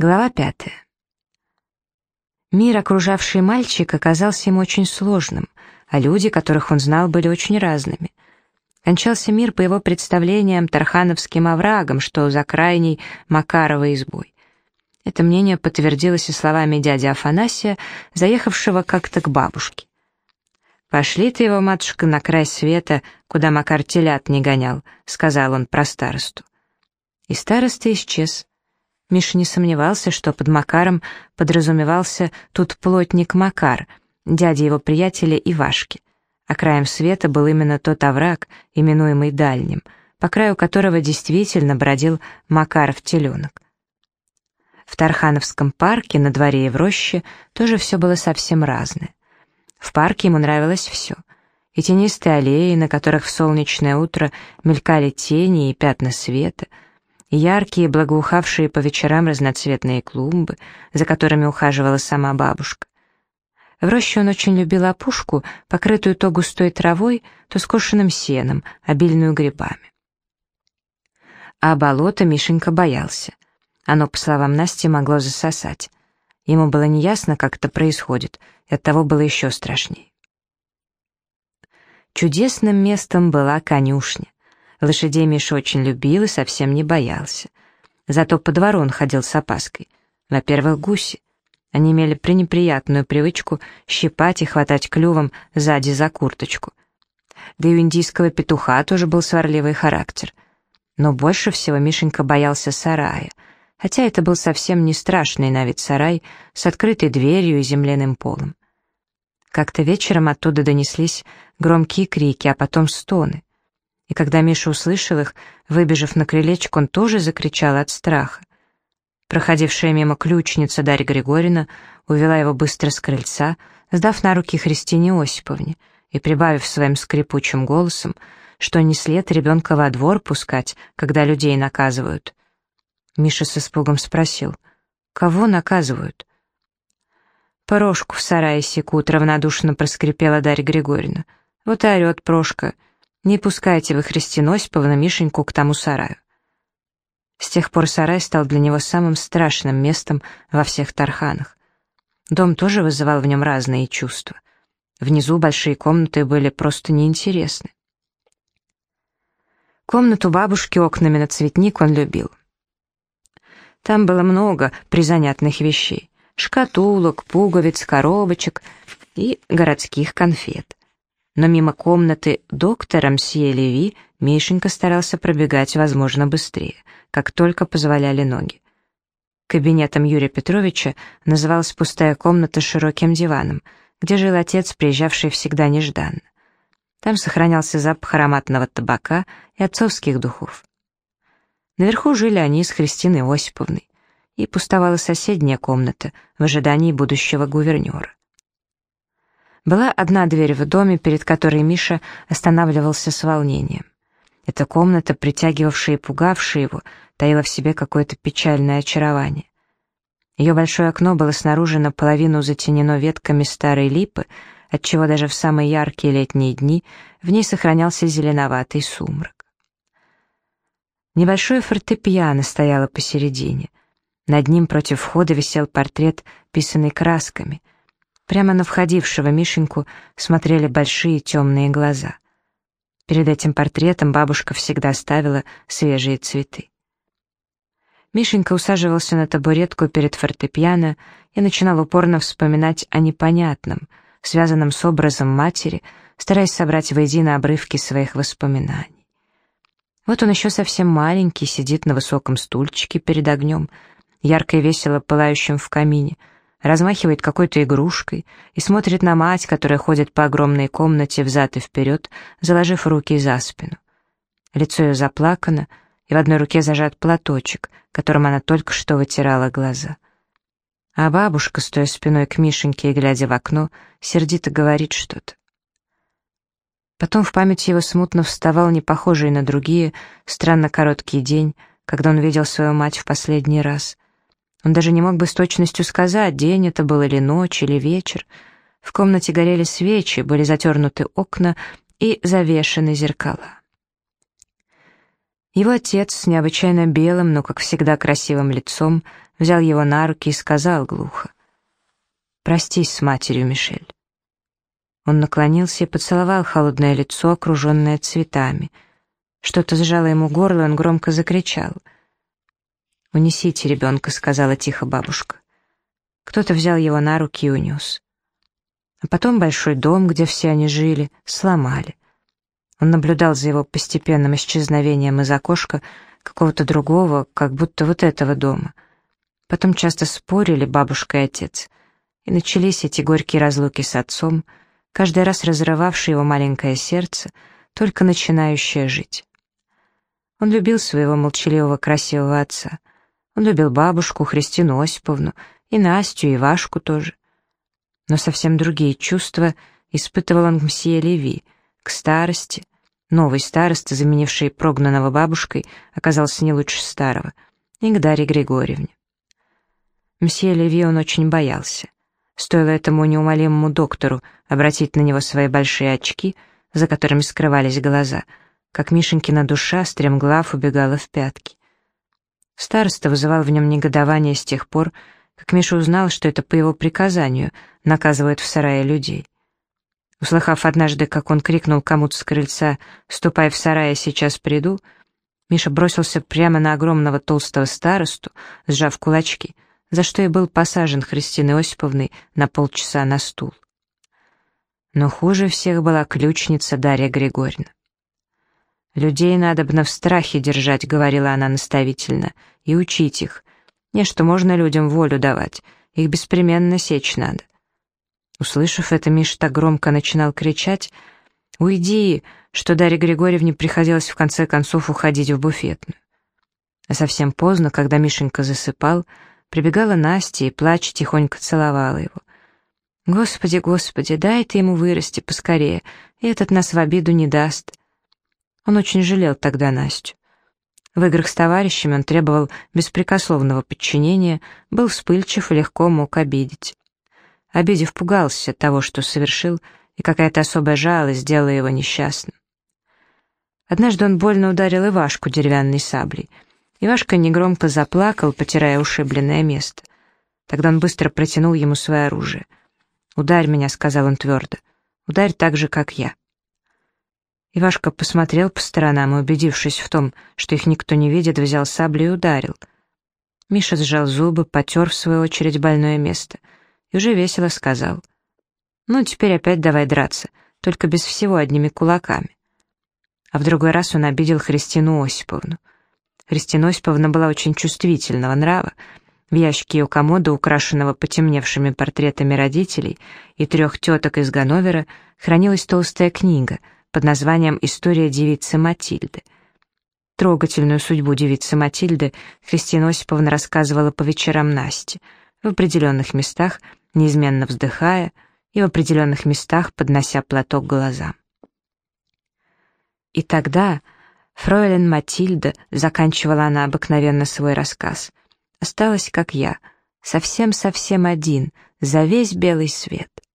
Глава пятая. Мир, окружавший мальчика, оказался ему очень сложным, а люди, которых он знал, были очень разными. Кончался мир, по его представлениям, Тархановским оврагом, что за крайней Макаровой избой. Это мнение подтвердилось и словами дяди Афанасия, заехавшего как-то к бабушке. «Пошли ты его, матушка, на край света, куда Макар телят не гонял», — сказал он про старосту. И староста исчез. Миша не сомневался, что под Макаром подразумевался тут плотник Макар, дядя его приятеля Ивашки, а краем света был именно тот овраг, именуемый Дальним, по краю которого действительно бродил Макаров-теленок. В Тархановском парке, на дворе и в роще, тоже все было совсем разное. В парке ему нравилось все. И тенистые аллеи, на которых в солнечное утро мелькали тени и пятна света — яркие, благоухавшие по вечерам разноцветные клумбы, за которыми ухаживала сама бабушка. В роще он очень любил опушку, покрытую то густой травой, то скошенным сеном, обильную грибами. А болото Мишенька боялся. Оно, по словам Насти, могло засосать. Ему было неясно, как это происходит, и оттого было еще страшнее. Чудесным местом была конюшня. Лошадей Миша очень любил и совсем не боялся. Зато по двору он ходил с опаской. Во-первых, гуси. Они имели пренеприятную привычку щипать и хватать клювом сзади за курточку. Да и у индийского петуха тоже был сварливый характер. Но больше всего Мишенька боялся сарая, хотя это был совсем не страшный на вид сарай с открытой дверью и земляным полом. Как-то вечером оттуда донеслись громкие крики, а потом стоны. И когда Миша услышал их, выбежав на крылечко, он тоже закричал от страха. Проходившая мимо ключница Дарья Григорьевна увела его быстро с крыльца, сдав на руки Христине Осиповне и прибавив своим скрипучим голосом, что не след ребенка во двор пускать, когда людей наказывают. Миша с испугом спросил, «Кого наказывают?» «Порошку в сарае секут», — равнодушно проскрипела Дарья Григорьевна. «Вот и орет Прошка. Не пускайте вы Христину Осиповну Мишеньку к тому сараю. С тех пор сарай стал для него самым страшным местом во всех Тарханах. Дом тоже вызывал в нем разные чувства. Внизу большие комнаты были просто неинтересны. Комнату бабушки окнами на цветник он любил. Там было много призанятных вещей. Шкатулок, пуговиц, коробочек и городских конфет но мимо комнаты доктора Мсье Леви Мишенька старался пробегать, возможно, быстрее, как только позволяли ноги. Кабинетом Юрия Петровича называлась пустая комната с широким диваном, где жил отец, приезжавший всегда нежданно. Там сохранялся запах ароматного табака и отцовских духов. Наверху жили они с Христиной Осиповной, и пустовала соседняя комната в ожидании будущего гувернера. Была одна дверь в доме, перед которой Миша останавливался с волнением. Эта комната, притягивавшая и пугавшая его, таила в себе какое-то печальное очарование. Ее большое окно было снаружи наполовину затенено ветками старой липы, отчего даже в самые яркие летние дни в ней сохранялся зеленоватый сумрак. Небольшое фортепиано стояло посередине. Над ним против входа висел портрет, писанный красками — Прямо на входившего Мишеньку смотрели большие темные глаза. Перед этим портретом бабушка всегда ставила свежие цветы. Мишенька усаживался на табуретку перед фортепиано и начинал упорно вспоминать о непонятном, связанном с образом матери, стараясь собрать воедино обрывки своих воспоминаний. Вот он еще совсем маленький, сидит на высоком стульчике перед огнем, ярко и весело пылающим в камине — размахивает какой-то игрушкой и смотрит на мать, которая ходит по огромной комнате взад и вперед, заложив руки за спину. Лицо ее заплакано, и в одной руке зажат платочек, которым она только что вытирала глаза. А бабушка, стоя спиной к Мишеньке и глядя в окно, сердито говорит что-то. Потом в памяти его смутно вставал непохожий на другие, странно короткий день, когда он видел свою мать в последний раз — он даже не мог бы с точностью сказать, день это был или ночь, или вечер. В комнате горели свечи, были затернуты окна и завешены зеркала. Его отец с необычайно белым, но, как всегда, красивым лицом взял его на руки и сказал глухо. «Простись с матерью, Мишель». Он наклонился и поцеловал холодное лицо, окруженное цветами. Что-то сжало ему горло, он громко закричал. «Унесите ребенка», — сказала тихо бабушка. Кто-то взял его на руки и унес. А потом большой дом, где все они жили, сломали. Он наблюдал за его постепенным исчезновением из окошка какого-то другого, как будто вот этого дома. Потом часто спорили бабушка и отец, и начались эти горькие разлуки с отцом, каждый раз разрывавшие его маленькое сердце, только начинающее жить. Он любил своего молчаливого красивого отца. Он любил бабушку, Христину Осиповну, и Настю, и Вашку тоже. Но совсем другие чувства испытывал он к мсье Леви, к старости. Новый староста, заменивший прогнанного бабушкой, оказался не лучше старого, и к Дарье Григорьевне. Мсье Леви он очень боялся. Стоило этому неумолимому доктору обратить на него свои большие очки, за которыми скрывались глаза, как Мишенькина душа стремглав убегала в пятки. Староста вызывал в нем негодование с тех пор, как Миша узнал, что это по его приказанию наказывают в сарае людей. Услыхав однажды, как он крикнул кому-то с крыльца «Ступай в сарай, сейчас приду», Миша бросился прямо на огромного толстого старосту, сжав кулачки, за что и был посажен Христиной Осиповной на полчаса на стул. Но хуже всех была ключница Дарья Григорьевна. «Людей надобно в страхе держать», — говорила она наставительно, — «и учить их, не что можно людям волю давать, их беспременно сечь надо. Услышав это, Миша так громко начинал кричать «Уйди!», что Дарье Григорьевне приходилось в конце концов уходить в буфетную. А совсем поздно, когда Мишенька засыпал, прибегала Настя и, плача, тихонько целовала его. «Господи, Господи, дай ты ему вырасти поскорее, и этот нас в обиду не даст». Он очень жалел тогда Настю. В играх с товарищами он требовал беспрекословного подчинения, был вспыльчив и легко мог обидеть. Обидев, пугался того, что совершил, и какая-то особая жалость сделала его несчастным. Однажды он больно ударил Ивашку деревянной саблей. Ивашка негромко заплакал, потирая ушибленное место. Тогда он быстро протянул ему свое оружие. «Ударь меня», — сказал он твердо. «Ударь так же, как я». Ивашка посмотрел по сторонам и, убедившись в том, что их никто не видит, взял саблю и ударил. Миша сжал зубы, потер в свою очередь больное место и уже весело сказал. «Ну, теперь опять давай драться, только без всего одними кулаками». А в другой раз он обидел Христину Осиповну. Христина Осиповна была очень чувствительного нрава. В ящике у комода, украшенного потемневшими портретами родителей и трех теток из Ганновера, хранилась толстая книга — под названием «История девицы Матильды». Трогательную судьбу девицы Матильды Христина Осиповна рассказывала по вечерам Насте, в определенных местах, неизменно вздыхая, и в определенных местах поднося платок глазам. И тогда фройлен Матильда, заканчивала она обыкновенно свой рассказ, осталась, как я, совсем-совсем один, за весь белый свет —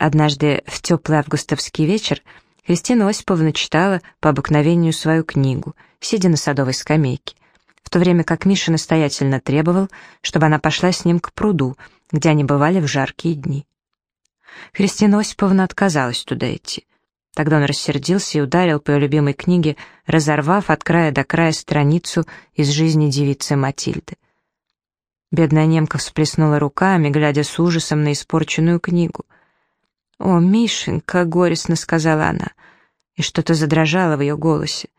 Однажды в теплый августовский вечер Кристина Осиповна читала по обыкновению свою книгу, сидя на садовой скамейке, в то время как Миша настоятельно требовал, чтобы она пошла с ним к пруду, где они бывали в жаркие дни. Христина Осиповна отказалась туда идти. Тогда он рассердился и ударил по ее любимой книге, разорвав от края до края страницу из жизни девицы Матильды. Бедная немка всплеснула руками, глядя с ужасом на испорченную книгу — «О, Мишенька!» — горестно сказала она, и что-то задрожало в ее голосе.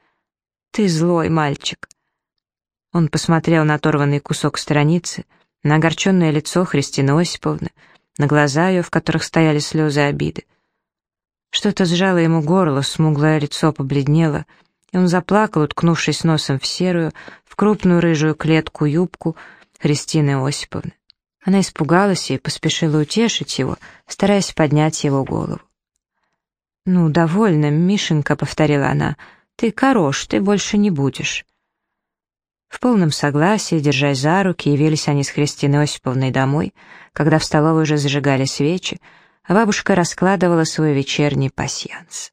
«Ты злой мальчик!» Он посмотрел на оторванный кусок страницы, на огорченное лицо Христины Осиповны, на глаза ее, в которых стояли слезы обиды. Что-то сжало ему горло, смуглое лицо побледнело, и он заплакал, уткнувшись носом в серую, в крупную рыжую клетку юбку Христины Осиповны. Она испугалась и поспешила утешить его, стараясь поднять его голову. «Ну, довольно, Мишенька», — повторила она, — «ты хорош, ты больше не будешь». В полном согласии, держась за руки, явились они с Христиной Осиповной домой, когда в столовой уже зажигали свечи, а бабушка раскладывала свой вечерний пасьянс.